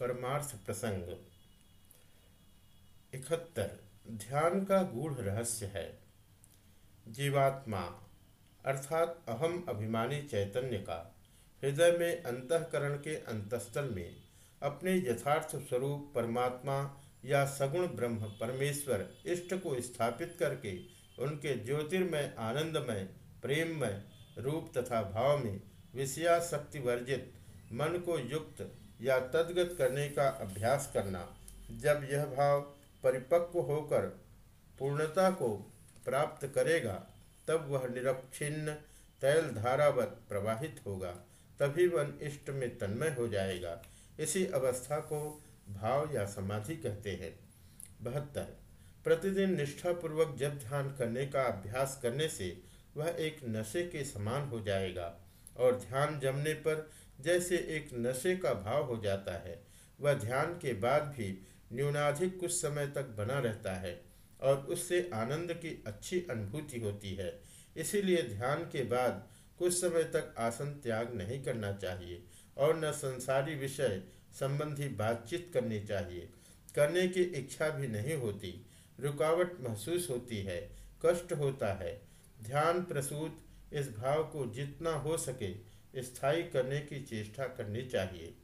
परमार्थ प्रसंग। इकहत्तर, ध्यान का गूढ़ रहस्य है। जीवात्मा, अर्थात अहम अभिमानी चैतन्य का हृदय में अंतकरण के अंतस्थल में अपने यथार्थ स्वरूप परमात्मा या सगुण ब्रह्म परमेश्वर इष्ट को स्थापित करके उनके ज्योतिर्मय, आनंदमय, प्रेममय रूप तथा भाव में विषयाशक्ति वर्जित मन को युक्त या तदगत करने का अभ्यास करना। जब यह भाव परिपक्व होकर पूर्णता को प्राप्त करेगा, तब वह निरक्षिन्न तैल धारावत प्रवाहित होगा। तभी वन इष्ट में तन्मय हो जाएगा। इसी अवस्था को भाव या समाधि कहते हैं। बहत्तर। प्रतिदिन निष्ठापूर्वक जब ध्यान करने का अभ्यास करने से वह एक नशे के समान हो जाएगा और ध्यान जमने पर जैसे एक नशे का भाव हो जाता है, वह ध्यान के बाद भी न्यूनाधिक कुछ समय तक बना रहता है और उससे आनंद की अच्छी अनुभूति होती है। इसीलिए ध्यान के बाद कुछ समय तक आसन त्याग नहीं करना चाहिए और न संसारी विषय संबंधी बातचीत करनी चाहिए। करने की इच्छा भी नहीं होती, रुकावट महसूस होती है, कष्ट होता है। ध्यान प्रसूत इस भाव को जितना हो सके स्थायी करने की चेष्टा करनी चाहिए।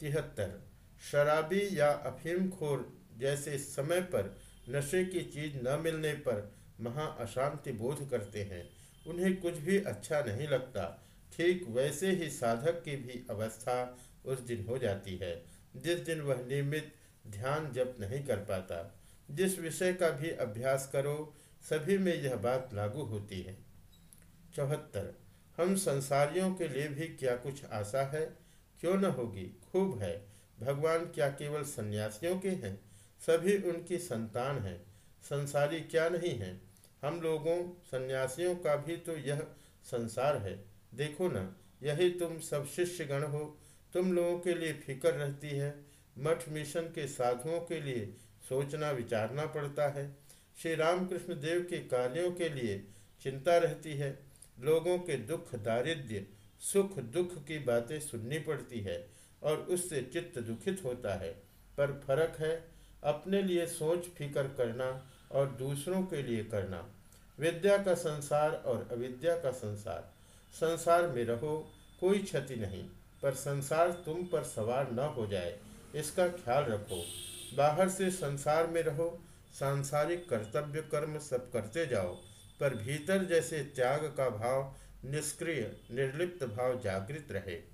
तिहत्तर, शराबी या अफीमखोर जैसे समय पर नशे की चीज़ न मिलने पर महा अशांति बोध करते हैं। उन्हें कुछ भी अच्छा नहीं लगता। ठीक वैसे ही साधक की भी अवस्था उस दिन हो जाती है। जिस दिन वह नियमित ध्यान जप नहीं कर पाता। जिस विषय का भी अभ्यास करो, सभी में यह बात लागू होती है। चौहत्तर हम संसारियों के लिए भी क्या कुछ आशा है? क्यों न होगी? खूब है। भगवान क्या केवल सन्यासियों के हैं? सभी उनकी संतान हैं। संसारी क्या नहीं हैं? हम लोगों, सन्यासियों का भी तो यह संसार है। देखो ना, यही तुम सब शिष्यगण हो। तुम लोगों के लिए फ़िक्र रहती है। मठ मिशन के साधुओं के लिए सोचना, विचारना पड़ता है। श्री रामकृष्ण देव के कार्यों के लिए चिंता रहती है। लोगों के दुख, दारिद्र्य, सुख, दुख की बातें सुननी पड़ती है और उससे चित्त दुखित होता है। पर फ़र्क है अपने लिए सोच फिकर करना और दूसरों के लिए करना। विद्या का संसार और अविद्या का संसार। संसार में रहो, कोई क्षति नहीं, पर संसार तुम पर सवार न हो जाए, इसका ख्याल रखो। बाहर से संसार में रहो, सांसारिक कर्तव्य कर्म सब करते जाओ पर भीतर जैसे त्याग का भाव निष्क्रिय निर्लिप्त भाव जागृत रहे।